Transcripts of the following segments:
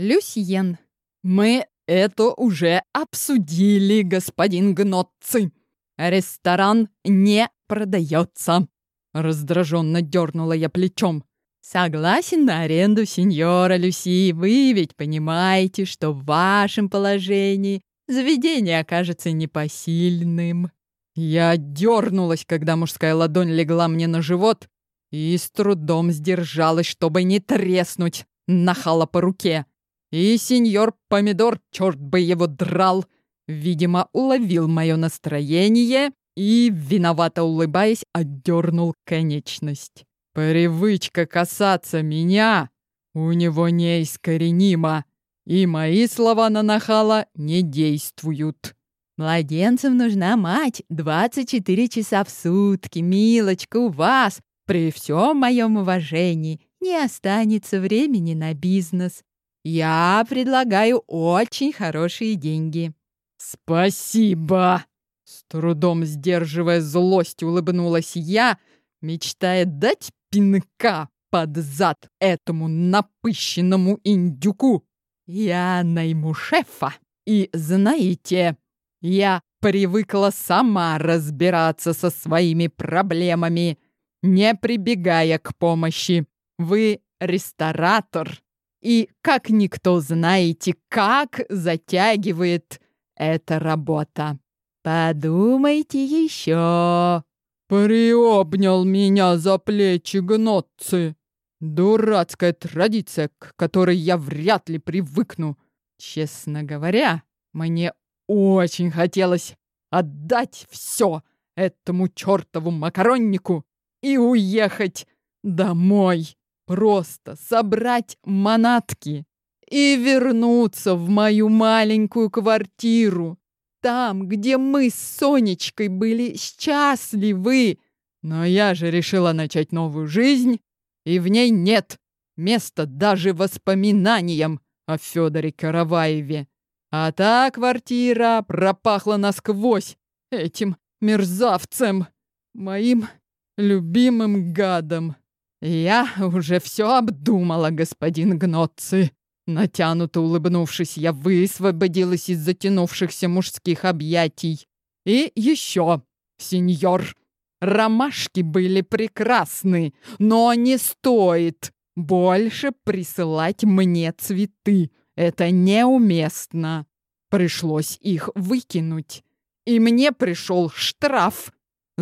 Люсьен. Мы это уже обсудили, господин Гнотцы. Ресторан не продается. Раздраженно дернула я плечом. Согласен на аренду сеньора Люси. Вы ведь понимаете, что в вашем положении заведение окажется непосильным. Я дернулась, когда мужская ладонь легла мне на живот, и с трудом сдержалась, чтобы не треснуть нахала по руке. И сеньор Помидор, черт бы его драл, видимо, уловил мое настроение и, виновато улыбаясь, отдернул конечность. Привычка касаться меня у него неискоренима, и мои слова на нахала не действуют. Младенцам нужна мать 24 часа в сутки, милочка, у вас, при всем моем уважении, не останется времени на бизнес. Я предлагаю очень хорошие деньги. Спасибо! С трудом сдерживая злость, улыбнулась я, мечтая дать пинка под зад этому напыщенному индюку. Я найму шефа. И знаете, я привыкла сама разбираться со своими проблемами, не прибегая к помощи. Вы ресторатор, и как никто знаете, как затягивает эта работа. Подумайте еще. Приобнял меня за плечи гнотцы. Дурацкая традиция, к которой я вряд ли привыкну. Честно говоря, мне очень хотелось отдать все этому чертову макароннику и уехать домой. Просто собрать манатки и вернуться в мою маленькую квартиру. Там, где мы с Сонечкой были счастливы. Но я же решила начать новую жизнь, и в ней нет места даже воспоминаниям о Федоре Караваеве. А та квартира пропахла насквозь этим мерзавцем, моим любимым гадом. Я уже все обдумала, господин Гноцци. Натянуто улыбнувшись, я высвободилась из затянувшихся мужских объятий. И еще, сеньор, ромашки были прекрасны, но не стоит больше присылать мне цветы. Это неуместно. Пришлось их выкинуть. И мне пришел штраф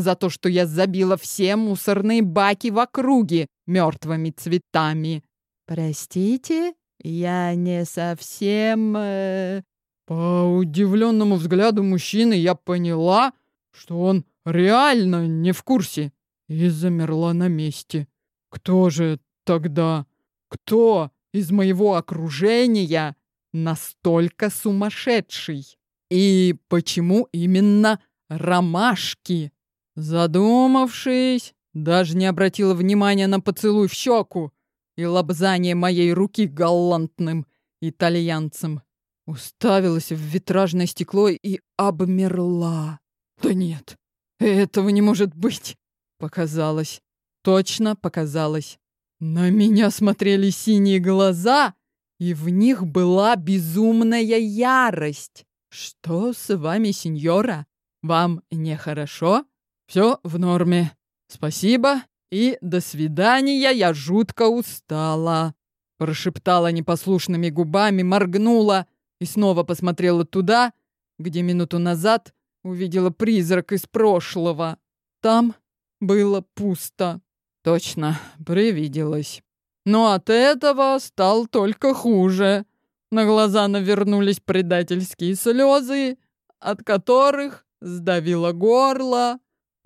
за то, что я забила все мусорные баки в округе мертвыми цветами. Простите, я не совсем... Э... По удивленному взгляду мужчины я поняла, что он реально не в курсе и замерла на месте. Кто же тогда? Кто из моего окружения настолько сумасшедший? И почему именно ромашки? Задумавшись, даже не обратила внимания на поцелуй в щеку и лобзание моей руки галантным итальянцем. Уставилась в витражное стекло и обмерла. Да нет, этого не может быть. Показалось. Точно показалось. На меня смотрели синие глаза, и в них была безумная ярость. Что с вами, сеньора? Вам нехорошо? Все в норме. Спасибо и до свидания, я жутко устала. Прошептала непослушными губами, моргнула и снова посмотрела туда, где минуту назад увидела призрак из прошлого. Там было пусто. Точно, привиделось. Но от этого стал только хуже. На глаза навернулись предательские слезы, от которых сдавило горло,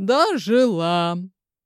Дожила.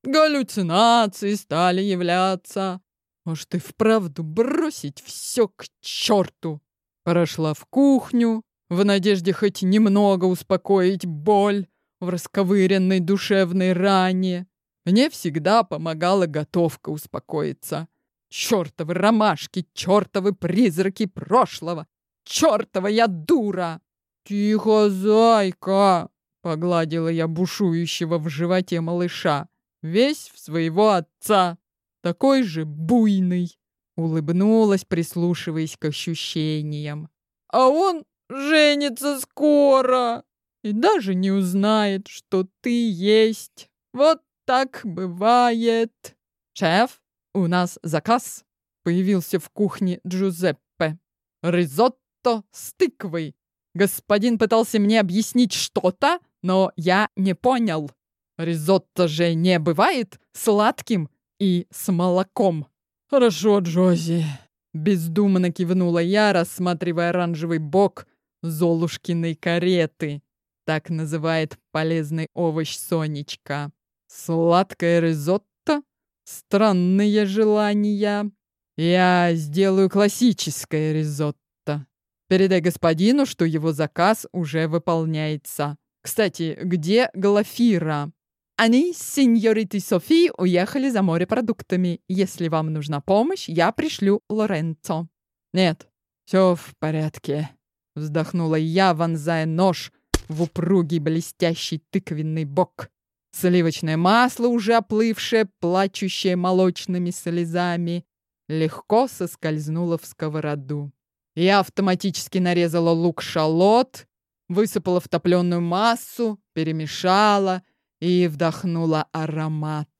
Галлюцинации стали являться. Может, и вправду бросить все к черту? Прошла в кухню, в надежде хоть немного успокоить боль в расковыренной душевной ране. Мне всегда помогала готовка успокоиться. Чёртовы ромашки, чёртовы призраки прошлого! Чёртова я дура! Тихо, зайка! Погладила я бушующего в животе малыша, весь в своего отца, такой же буйный. улыбнулась, прислушиваясь к ощущениям. «А он женится скоро и даже не узнает, что ты есть. Вот так бывает. Шеф, у нас заказ!» Появился в кухне Джузеппе. «Ризотто с тыквой. Господин пытался мне объяснить что-то, но я не понял. Ризотто же не бывает сладким и с молоком». «Хорошо, Джози», — бездумно кивнула я, рассматривая оранжевый бок Золушкиной кареты. Так называет полезный овощ Сонечка. Сладкое ризотто? Странные желания. Я сделаю классическое ризотто. Передай господину, что его заказ уже выполняется. Кстати, где Глафира? Они с сеньоритой Софи уехали за морепродуктами. Если вам нужна помощь, я пришлю Лоренцо. Нет, все в порядке. Вздохнула я, вонзая нож в упругий блестящий тыквенный бок. Сливочное масло, уже оплывшее, плачущее молочными слезами, легко соскользнуло в сковороду. Я автоматически нарезала лук-шалот, высыпала в топленую массу, перемешала и вдохнула аромат.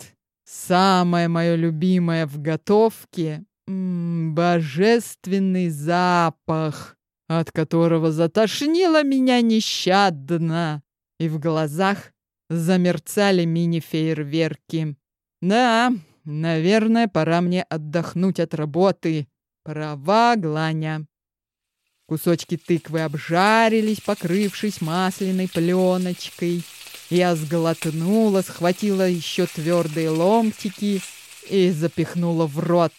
Самое мое любимое в готовке божественный запах от которого затошнило меня нещадно, и в глазах замерцали мини-фейерверки. Да, наверное, пора мне отдохнуть от работы. Права, Гланя. Кусочки тыквы обжарились, покрывшись масляной пленочкой. Я сглотнула, схватила еще твердые ломтики и запихнула в рот,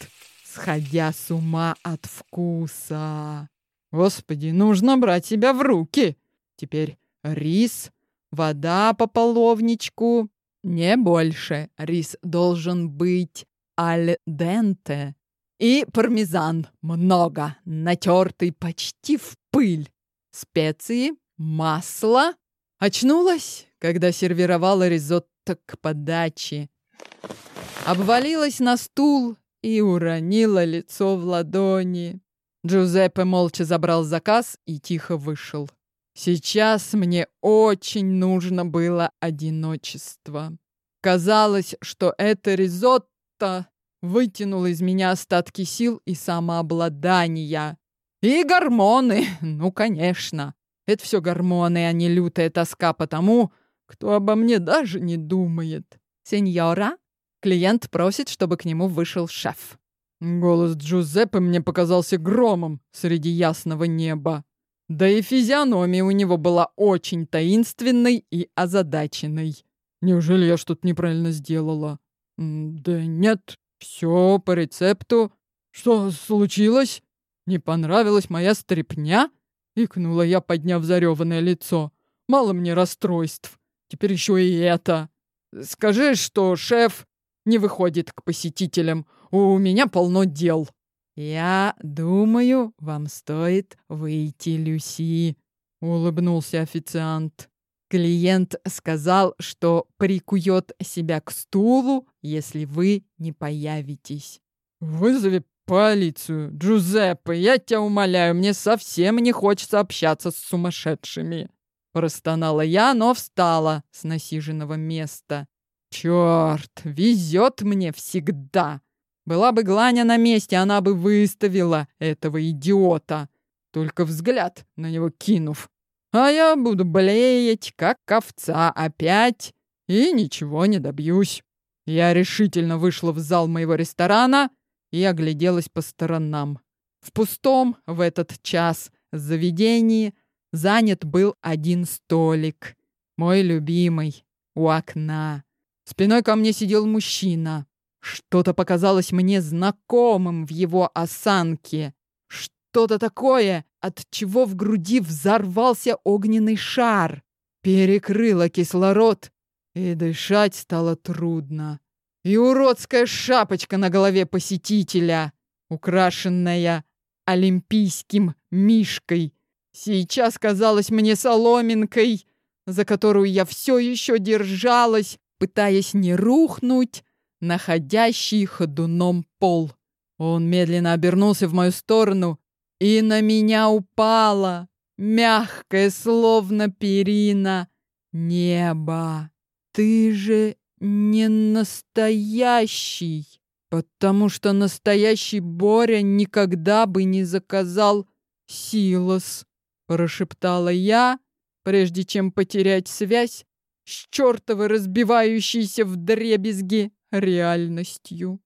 сходя с ума от вкуса. Господи, нужно брать себя в руки. Теперь рис, вода по половничку. Не больше. Рис должен быть аль денте. И пармезан много, натертый почти в пыль. Специи, масло. Очнулась, когда сервировала ризотто к подаче. Обвалилась на стул и уронила лицо в ладони. Джузеппе молча забрал заказ и тихо вышел. Сейчас мне очень нужно было одиночество. Казалось, что это ризотто вытянуло из меня остатки сил и самообладания. И гормоны, ну, конечно. Это все гормоны, а не лютая тоска по тому, кто обо мне даже не думает. Сеньора, клиент просит, чтобы к нему вышел шеф. Голос Джузеппе мне показался громом среди ясного неба. Да и физиономия у него была очень таинственной и озадаченной. Неужели я что-то неправильно сделала? Да нет, все по рецепту. Что случилось? Не понравилась моя стряпня? Икнула я, подняв зареванное лицо. Мало мне расстройств. Теперь еще и это. Скажи, что шеф не выходит к посетителям. У меня полно дел». «Я думаю, вам стоит выйти, Люси», — улыбнулся официант. Клиент сказал, что прикует себя к стулу, если вы не появитесь. «Вызови полицию, Джузеппе, я тебя умоляю, мне совсем не хочется общаться с сумасшедшими». Простонала я, но встала с насиженного места. «Черт, везет мне всегда!» Была бы Гланя на месте, она бы выставила этого идиота. Только взгляд на него кинув. А я буду блеять, как овца, опять, и ничего не добьюсь. Я решительно вышла в зал моего ресторана и огляделась по сторонам. В пустом в этот час заведении занят был один столик. Мой любимый, у окна. Спиной ко мне сидел мужчина. Что-то показалось мне знакомым в его осанке. Что-то такое, от чего в груди взорвался огненный шар. Перекрыло кислород, и дышать стало трудно. И уродская шапочка на голове посетителя, украшенная олимпийским мишкой, сейчас казалась мне соломинкой, за которую я все еще держалась, пытаясь не рухнуть, находящий ходуном пол. Он медленно обернулся в мою сторону, и на меня упало, мягкое, словно перина, небо. Ты же не настоящий, потому что настоящий Боря никогда бы не заказал силос, прошептала я, прежде чем потерять связь с чертовой разбивающейся в дребезги реальностью.